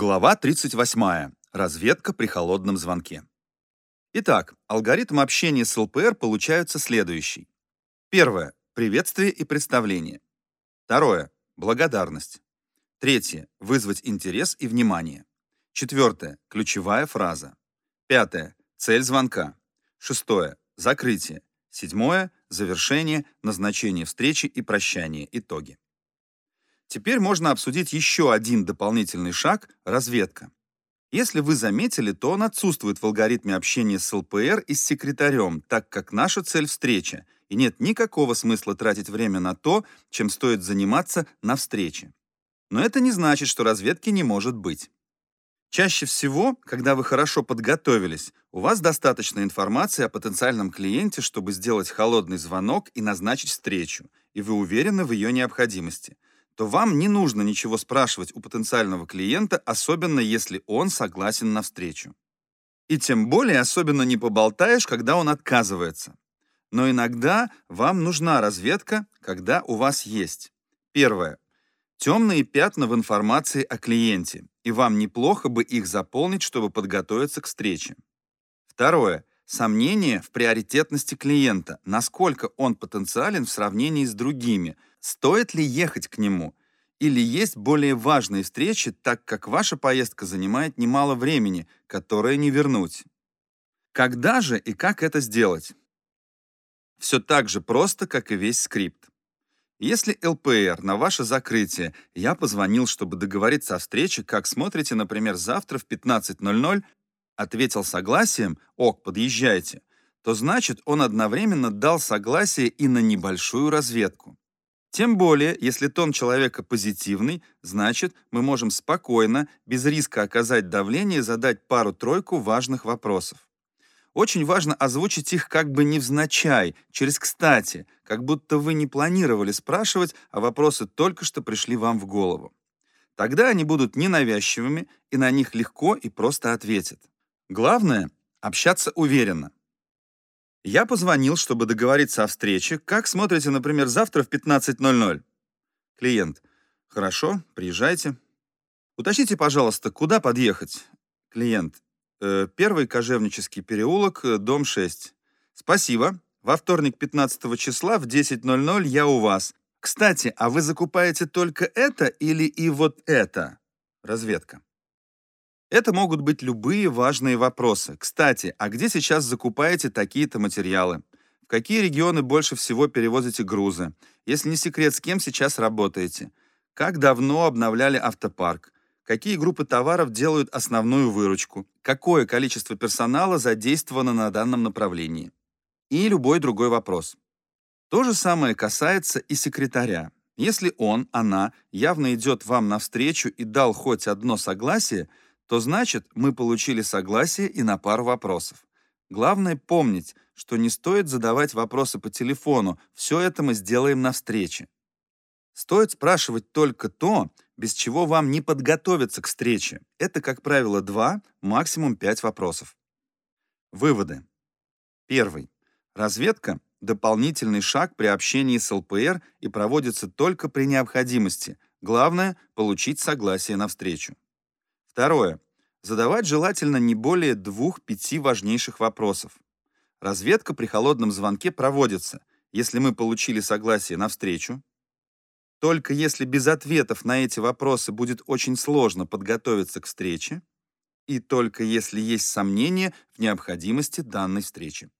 Глава 38. Разведка при холодном звонке. Итак, алгоритм общения с ЛПР получается следующий. Первое. Приветствие и представление. Второе. Благодарность. Третье. Вызвать интерес и внимание. Четвертое. Ключевая фраза. Пятое. Цель звонка. Шестое. Закрытие. Седьмое. Завершение, назначение встречи и прощание. Итоги. Теперь можно обсудить еще один дополнительный шаг – разведка. Если вы заметили, то он отсутствует в алгоритме общения с ЛПР и с секретарем, так как наша цель – встреча, и нет никакого смысла тратить время на то, чем стоит заниматься на встрече. Но это не значит, что разведки не может быть. Чаще всего, когда вы хорошо подготовились, у вас достаточно информации о потенциальном клиенте, чтобы сделать холодный звонок и назначить встречу, и вы уверены в ее необходимости – то вам не нужно ничего спрашивать у потенциального клиента, особенно если он согласен на встречу. И тем более особенно не поболтаешь, когда он отказывается. Но иногда вам нужна разведка, когда у вас есть. Первое. Темные пятна в информации о клиенте, и вам неплохо бы их заполнить, чтобы подготовиться к встрече. Второе. Сомнение в приоритетности клиента, насколько он потенциален в сравнении с другими – Стоит ли ехать к нему? Или есть более важные встречи, так как ваша поездка занимает немало времени, которое не вернуть? Когда же и как это сделать? Все так же просто, как и весь скрипт. Если ЛПР на ваше закрытие я позвонил, чтобы договориться о встрече, как смотрите, например, завтра в 15.00, ответил согласием, ок, подъезжайте, то значит он одновременно дал согласие и на небольшую разведку. Тем более, если тон человека позитивный, значит, мы можем спокойно, без риска оказать давление, задать пару-тройку важных вопросов. Очень важно озвучить их как бы невзначай, через «кстати», как будто вы не планировали спрашивать, а вопросы только что пришли вам в голову. Тогда они будут ненавязчивыми, и на них легко и просто ответят. Главное — общаться уверенно. Я позвонил, чтобы договориться о встрече. Как смотрите, например, завтра в 15.00? Клиент. Хорошо, приезжайте. Уточните, пожалуйста, куда подъехать? Клиент. Э, первый Кожевнический переулок, э, дом 6. Спасибо. Во вторник 15 числа в 10.00 я у вас. Кстати, а вы закупаете только это или и вот это? Разведка. Это могут быть любые важные вопросы. Кстати, а где сейчас закупаете такие-то материалы? В какие регионы больше всего перевозите грузы? Если не секрет, с кем сейчас работаете? Как давно обновляли автопарк? Какие группы товаров делают основную выручку? Какое количество персонала задействовано на данном направлении? И любой другой вопрос. То же самое касается и секретаря. Если он, она явно идет вам навстречу и дал хоть одно согласие, то значит, мы получили согласие и на пару вопросов. Главное помнить, что не стоит задавать вопросы по телефону, все это мы сделаем на встрече. Стоит спрашивать только то, без чего вам не подготовиться к встрече. Это, как правило, два, максимум пять вопросов. Выводы. Первый. Разведка – дополнительный шаг при общении с ЛПР и проводится только при необходимости. Главное – получить согласие на встречу. Второе. Задавать желательно не более двух-пяти важнейших вопросов. Разведка при холодном звонке проводится, если мы получили согласие на встречу. Только если без ответов на эти вопросы будет очень сложно подготовиться к встрече, и только если есть сомнения в необходимости данной встречи.